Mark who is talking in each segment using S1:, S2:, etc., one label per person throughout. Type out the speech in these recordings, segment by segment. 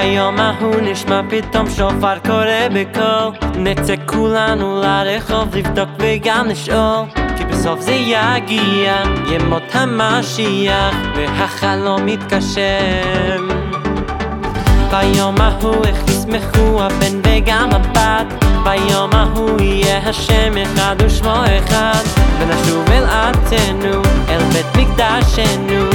S1: ביום ההוא נשמע פתאום שופר קורא בקול. נצא כולנו לרחוב לבדוק וגם לשאול כי בסוף זה יגיע ימות המשיח והחלום יתגשם. ביום ההוא איך ישמחו הבן וגם הבת. ביום ההוא יהיה השם אחד ושמו אחד. ונשוב אל ארצנו אל בית מקדשנו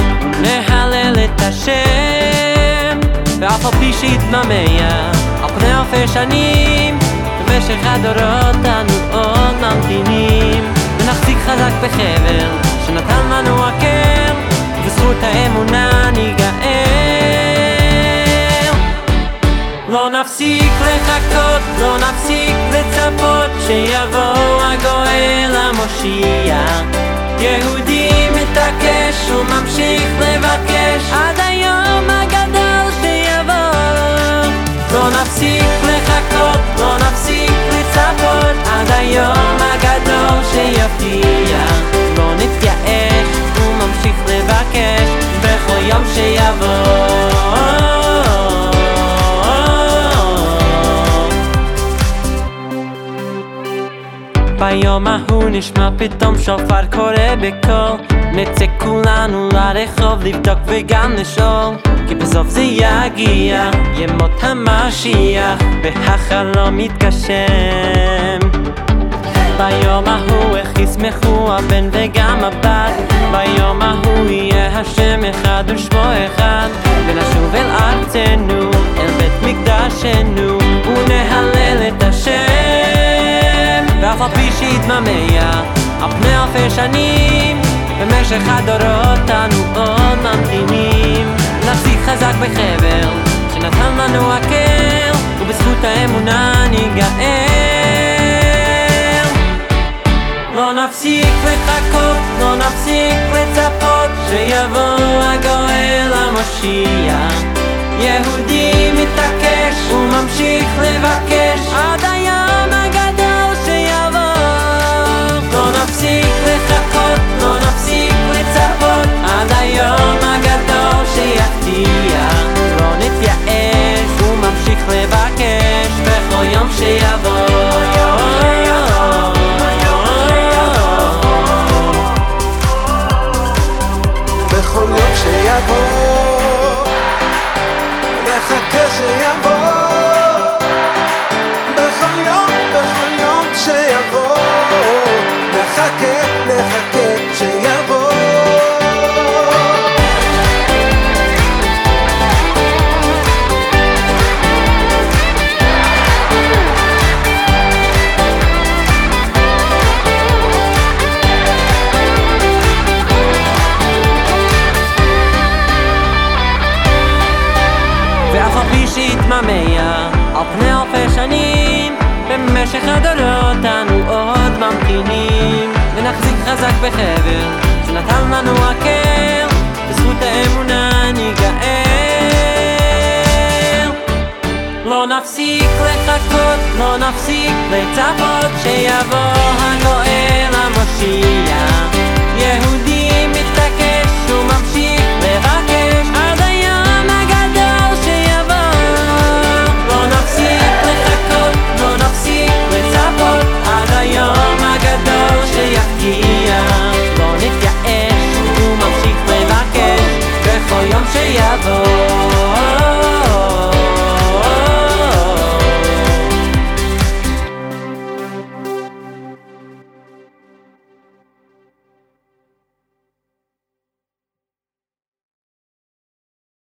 S1: ואף על פי שיתממע על פני אלפי שנים במשך הדורות אנו עוד ממתינים. ונחזיק חזק בחבל שנתן לנו הקר ובזכות האמונה ניגאל. לא נפסיק לחכות, לא נפסיק לצפות שיבוא הגואל המושיע. יהודי מתעקש וממשיך לבקש. עד היום נפסיק לחכות, לא נפסיק לצפות. עד היום הגדול שיפתיע לא נתייאש וממשיך לבקש בכל יום שיבוא. ביום ההוא נשמע פתאום שופר קורא בקול נצא כולנו לרחוב לבדוק וגם לשאול כי בסוף זה יגיע ימות המשיח והחלום יתגשם. ביום ההוא איך ישמחו הבן וגם הבת ביום ההוא יהיה השם אחד ושמו אחד ונשוב אל ארצנו אל בית מקדשנו ונהלל את השם. ואף על פי שיתממע על פני אלפי שנים במשך הדורות אנו עוד ממתינים. נחזיק חזק בחבל שנתן לנו הקר ובזכות האמונה ניגאל לא נפסיק לחכות, לא נפסיק לצפות שיבוא הגואל המשיח. יהודי מתעקש שיבוא. בכל יום שיבוא.
S2: נחכה שיבוא
S1: ואף על פי שיתממע על פני אלפי שנים במשך הדורות אנו עוד ממתינים. ונחזיק חזק בחבל שנתן לנו הקר בזכות האמונה ניגאל לא נפסיק לחכות, לא נפסיק לצפות שיבוא הגואל המושיע